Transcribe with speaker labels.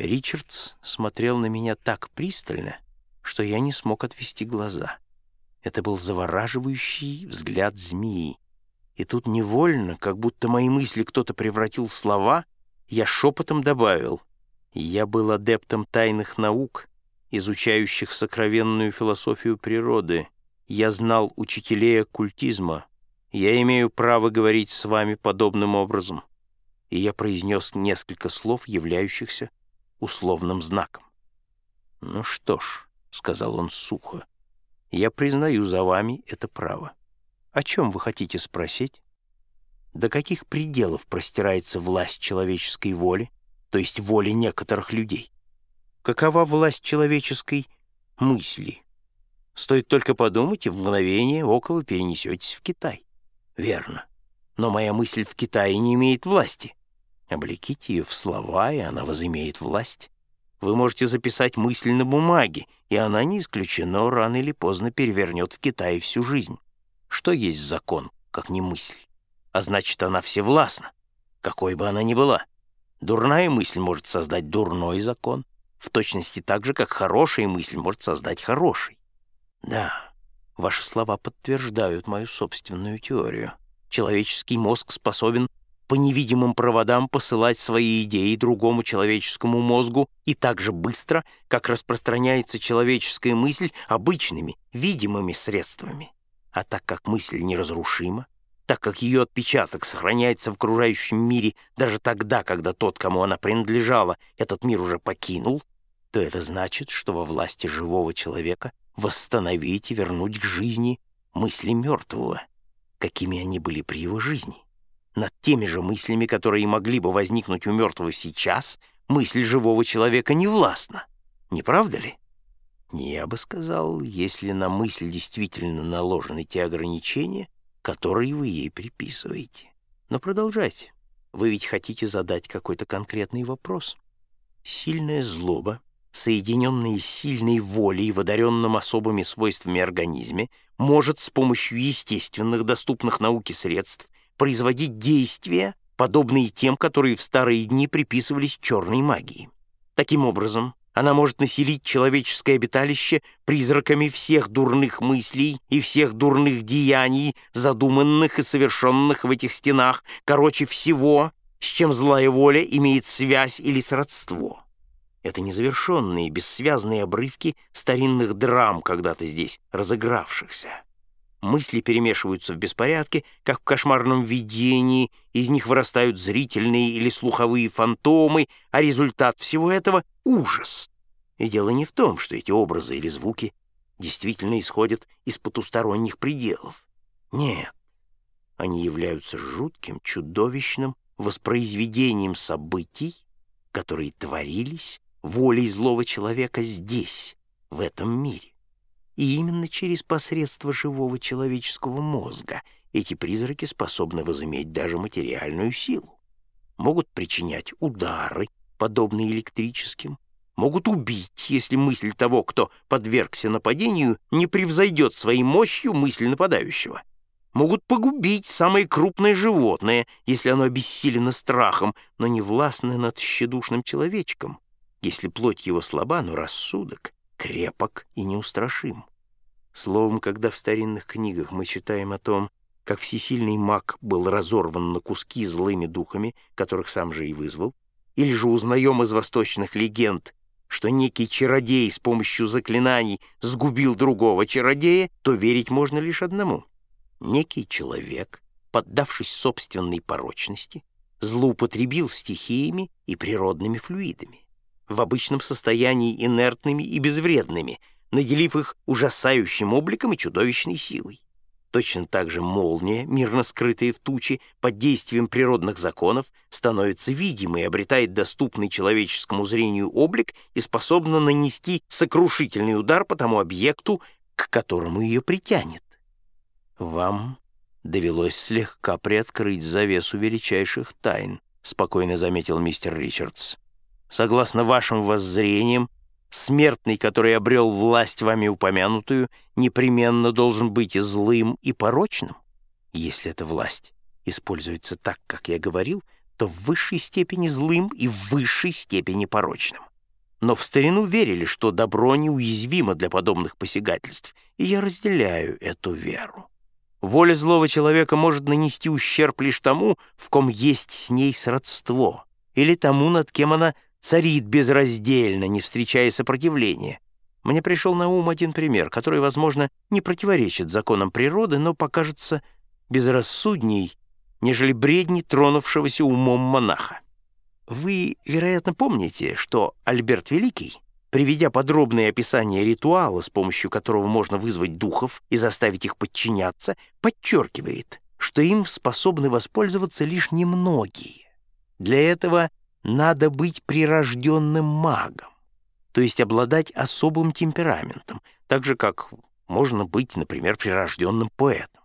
Speaker 1: Ричардс смотрел на меня так пристально, что я не смог отвести глаза. Это был завораживающий взгляд змеи. И тут невольно, как будто мои мысли кто-то превратил в слова, я шепотом добавил. Я был адептом тайных наук, изучающих сокровенную философию природы. Я знал учителей оккультизма. Я имею право говорить с вами подобным образом. И я произнес несколько слов, являющихся условным знаком. «Ну что ж», — сказал он сухо, — «я признаю за вами это право. О чем вы хотите спросить? До каких пределов простирается власть человеческой воли, то есть воли некоторых людей? Какова власть человеческой мысли? Стоит только подумать, и в мгновение вы перенесетесь в Китай. Верно. Но моя мысль в Китае не имеет власти. Облеките ее в слова, и она возымеет власть. Вы можете записать мысль на бумаге, и она, не исключено, рано или поздно перевернет в Китае всю жизнь. Что есть закон, как не мысль? А значит, она всевластна, какой бы она ни была. Дурная мысль может создать дурной закон, в точности так же, как хорошая мысль может создать хороший. Да, ваши слова подтверждают мою собственную теорию. Человеческий мозг способен по невидимым проводам посылать свои идеи другому человеческому мозгу и так же быстро, как распространяется человеческая мысль обычными, видимыми средствами. А так как мысль неразрушима, так как ее отпечаток сохраняется в окружающем мире даже тогда, когда тот, кому она принадлежала, этот мир уже покинул, то это значит, что во власти живого человека восстановить и вернуть к жизни мысли мертвого, какими они были при его жизни. Над теми же мыслями, которые могли бы возникнуть у мертвого сейчас, мысль живого человека не властна. Не правда ли? Я бы сказал, если на мысль действительно наложены те ограничения, которые вы ей приписываете. Но продолжайте. Вы ведь хотите задать какой-то конкретный вопрос. Сильная злоба соединенные с сильной волей и водоренным особыми свойствами организме, может с помощью естественных, доступных науке средств производить действия, подобные тем, которые в старые дни приписывались черной магии. Таким образом, она может населить человеческое обиталище призраками всех дурных мыслей и всех дурных деяний, задуманных и совершенных в этих стенах, короче всего, с чем злая воля имеет связь или сродство. Это незавершенные, бессвязные обрывки старинных драм, когда-то здесь разыгравшихся. Мысли перемешиваются в беспорядке, как в кошмарном видении, из них вырастают зрительные или слуховые фантомы, а результат всего этого — ужас. И дело не в том, что эти образы или звуки действительно исходят из потусторонних пределов. Нет, они являются жутким, чудовищным воспроизведением событий, которые творились волей злого человека здесь, в этом мире. И именно через посредство живого человеческого мозга эти призраки способны возыметь даже материальную силу. Могут причинять удары, подобные электрическим, могут убить, если мысль того, кто подвергся нападению, не превзойдет своей мощью мысль нападающего. Могут погубить самое крупное животное, если оно обессилено страхом, но не властно над щедушным человечком, если плоть его слаба, но рассудок крепок и неустрашим. Словом, когда в старинных книгах мы читаем о том, как всесильный маг был разорван на куски злыми духами, которых сам же и вызвал, или же узнаем из восточных легенд, что некий чародей с помощью заклинаний сгубил другого чародея, то верить можно лишь одному. Некий человек, поддавшись собственной порочности, злоупотребил стихиями и природными флюидами в обычном состоянии инертными и безвредными, наделив их ужасающим обликом и чудовищной силой. Точно так же молния, мирно скрытая в туче, под действием природных законов, становится видимой, обретает доступный человеческому зрению облик и способна нанести сокрушительный удар по тому объекту, к которому ее притянет. Вам довелось слегка приоткрыть завесу величайших тайн, спокойно заметил мистер Ричардс. Согласно вашим воззрениям, смертный, который обрел власть вами упомянутую, непременно должен быть и злым, и порочным. Если эта власть используется так, как я говорил, будто в высшей степени злым и в высшей степени порочным. Но в старину верили, что добро неуязвимо для подобных посягательств, и я разделяю эту веру. Воля злого человека может нанести ущерб лишь тому, в ком есть с ней сродство, или тому, над кем она царит безраздельно, не встречая сопротивления. Мне пришел на ум один пример, который, возможно, не противоречит законам природы, но покажется безрассудней, нежели бредни тронувшегося умом монаха. Вы, вероятно, помните, что Альберт Великий, приведя подробное описание ритуала, с помощью которого можно вызвать духов и заставить их подчиняться, подчеркивает, что им способны воспользоваться лишь немногие. Для этого надо быть прирожденным магом, то есть обладать особым темпераментом, так же, как можно быть, например, прирожденным поэтом.